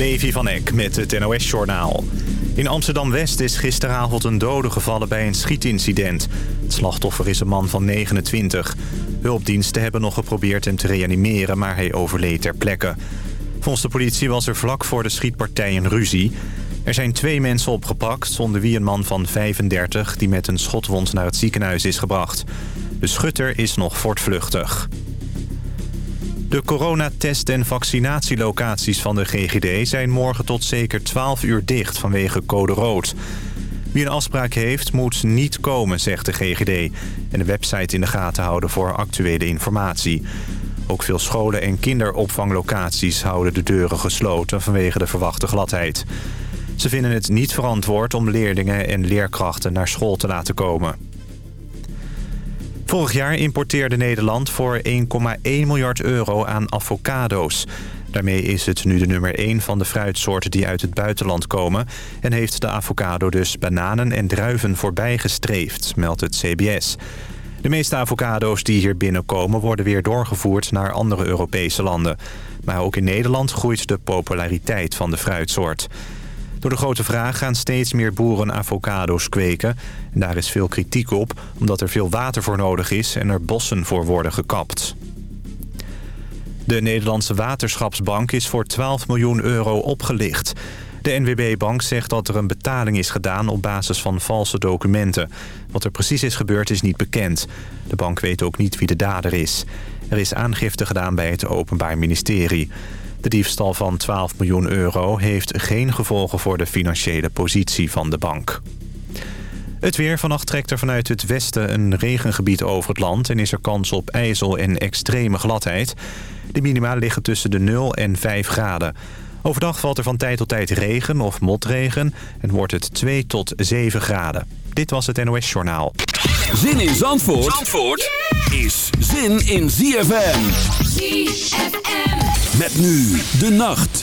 Levi van Eck met het NOS-journaal. In Amsterdam-West is gisteravond een dode gevallen bij een schietincident. Het slachtoffer is een man van 29. Hulpdiensten hebben nog geprobeerd hem te reanimeren, maar hij overleed ter plekke. Volgens de politie was er vlak voor de schietpartij een ruzie. Er zijn twee mensen opgepakt, zonder wie een man van 35... die met een schotwond naar het ziekenhuis is gebracht. De schutter is nog voortvluchtig. De coronatest- en vaccinatielocaties van de GGD zijn morgen tot zeker 12 uur dicht vanwege code rood. Wie een afspraak heeft, moet niet komen, zegt de GGD. En de website in de gaten houden voor actuele informatie. Ook veel scholen en kinderopvanglocaties houden de deuren gesloten vanwege de verwachte gladheid. Ze vinden het niet verantwoord om leerlingen en leerkrachten naar school te laten komen. Vorig jaar importeerde Nederland voor 1,1 miljard euro aan avocado's. Daarmee is het nu de nummer 1 van de fruitsoorten die uit het buitenland komen... en heeft de avocado dus bananen en druiven voorbij gestreefd, meldt het CBS. De meeste avocado's die hier binnenkomen worden weer doorgevoerd naar andere Europese landen. Maar ook in Nederland groeit de populariteit van de fruitsoort. Door de grote vraag gaan steeds meer boeren avocado's kweken. En daar is veel kritiek op, omdat er veel water voor nodig is en er bossen voor worden gekapt. De Nederlandse Waterschapsbank is voor 12 miljoen euro opgelicht. De NWB-bank zegt dat er een betaling is gedaan op basis van valse documenten. Wat er precies is gebeurd is niet bekend. De bank weet ook niet wie de dader is. Er is aangifte gedaan bij het Openbaar Ministerie. De diefstal van 12 miljoen euro heeft geen gevolgen voor de financiële positie van de bank. Het weer. Vannacht trekt er vanuit het westen een regengebied over het land... en is er kans op ijzel en extreme gladheid. De minima liggen tussen de 0 en 5 graden. Overdag valt er van tijd tot tijd regen of motregen... en wordt het 2 tot 7 graden. Dit was het NOS Journaal. Zin in Zandvoort, Zandvoort is zin in ZFM. ZFM. Met nu de nacht.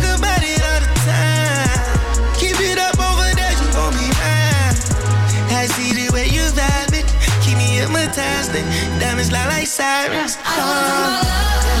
fantastic. Diamonds like sirens. I don't my love.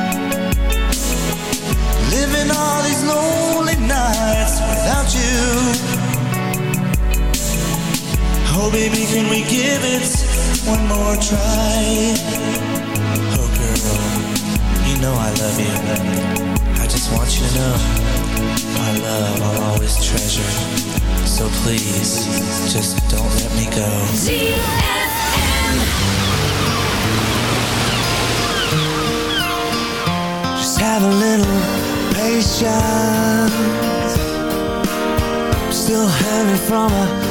Oh, baby, can we give it one more try? Oh, girl, you know I love you. I just want you to know my love I'll always treasure. So please, just don't let me go. Just have a little patience. I'm still hanging from a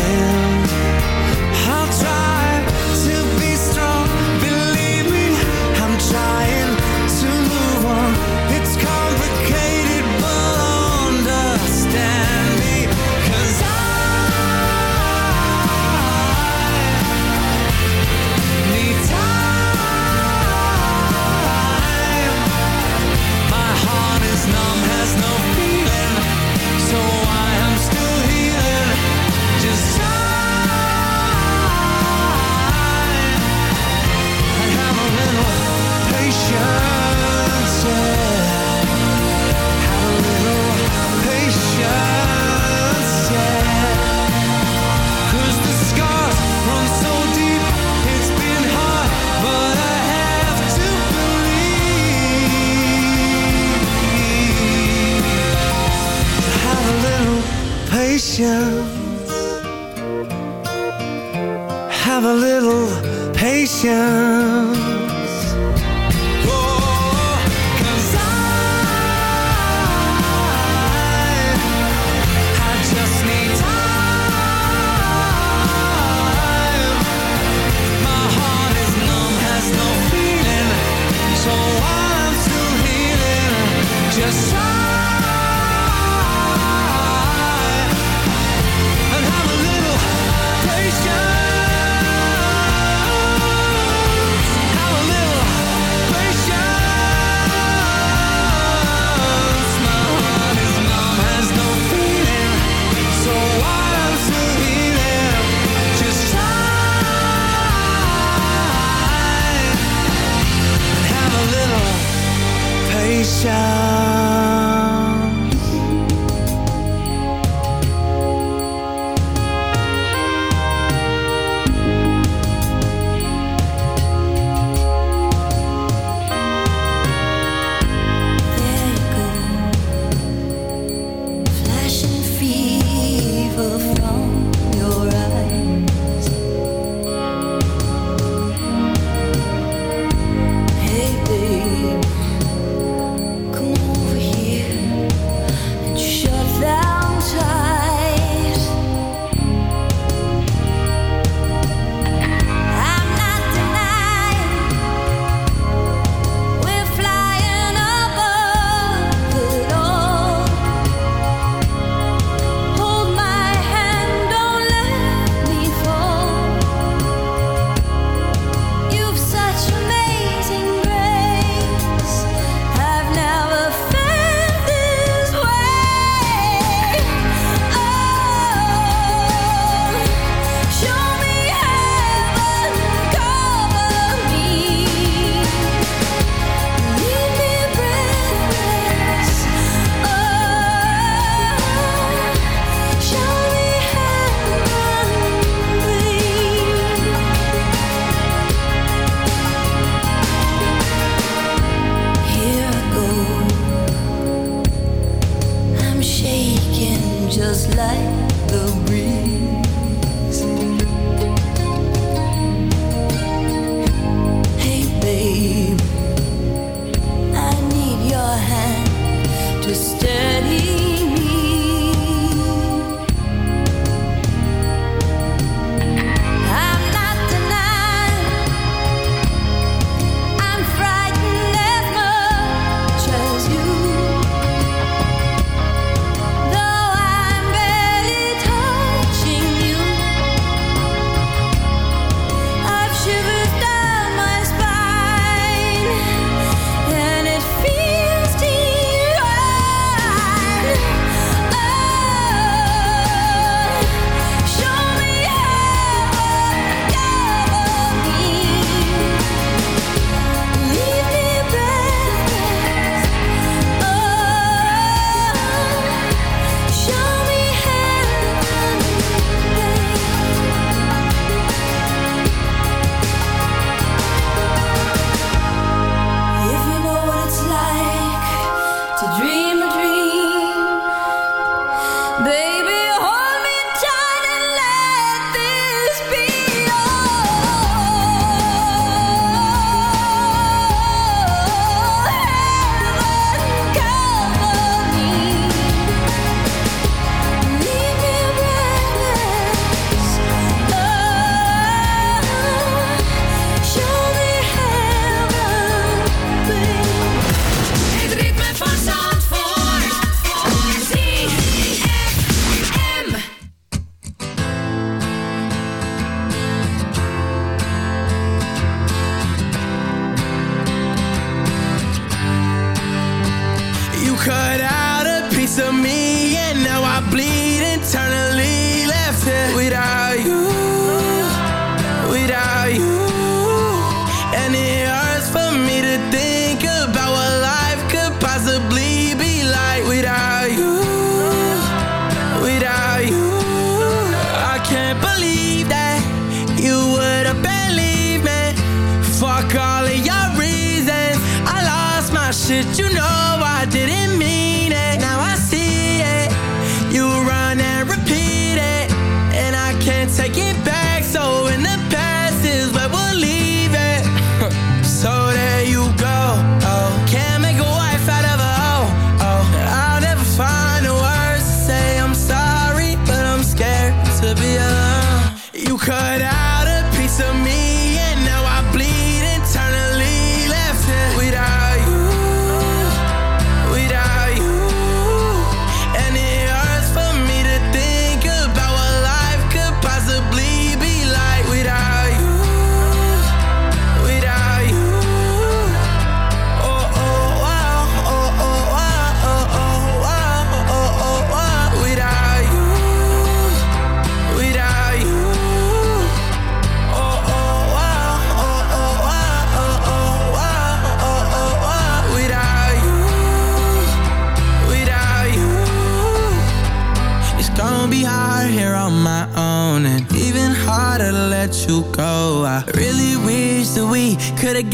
Take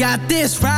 got this right.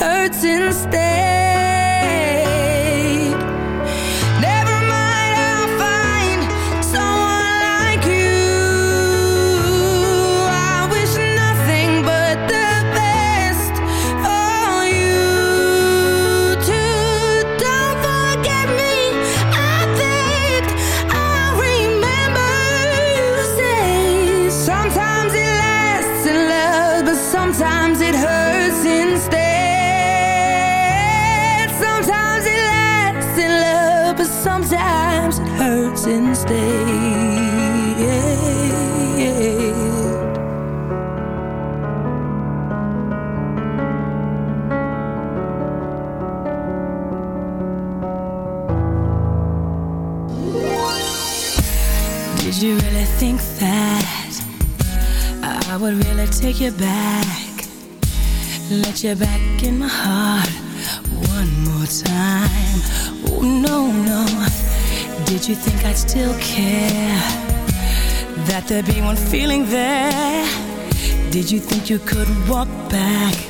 Hurts instead. You could walk back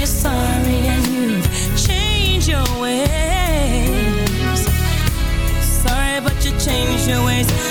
your ways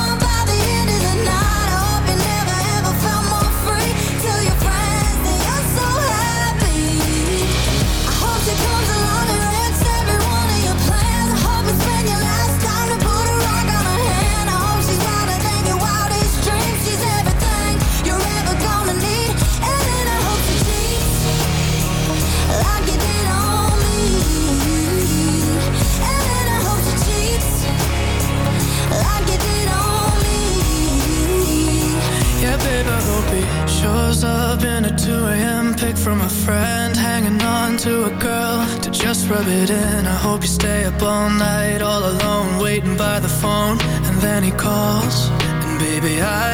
Nairobi shows up in a 2 a.m. pick from a friend hanging on to a girl to just rub it in. I hope you stay up all night all alone waiting by the phone and then he calls and baby I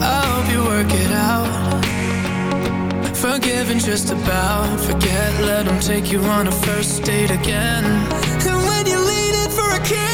I hope you work it out. Forgiving just about forget let him take you on a first date again. And when you lean in for a kiss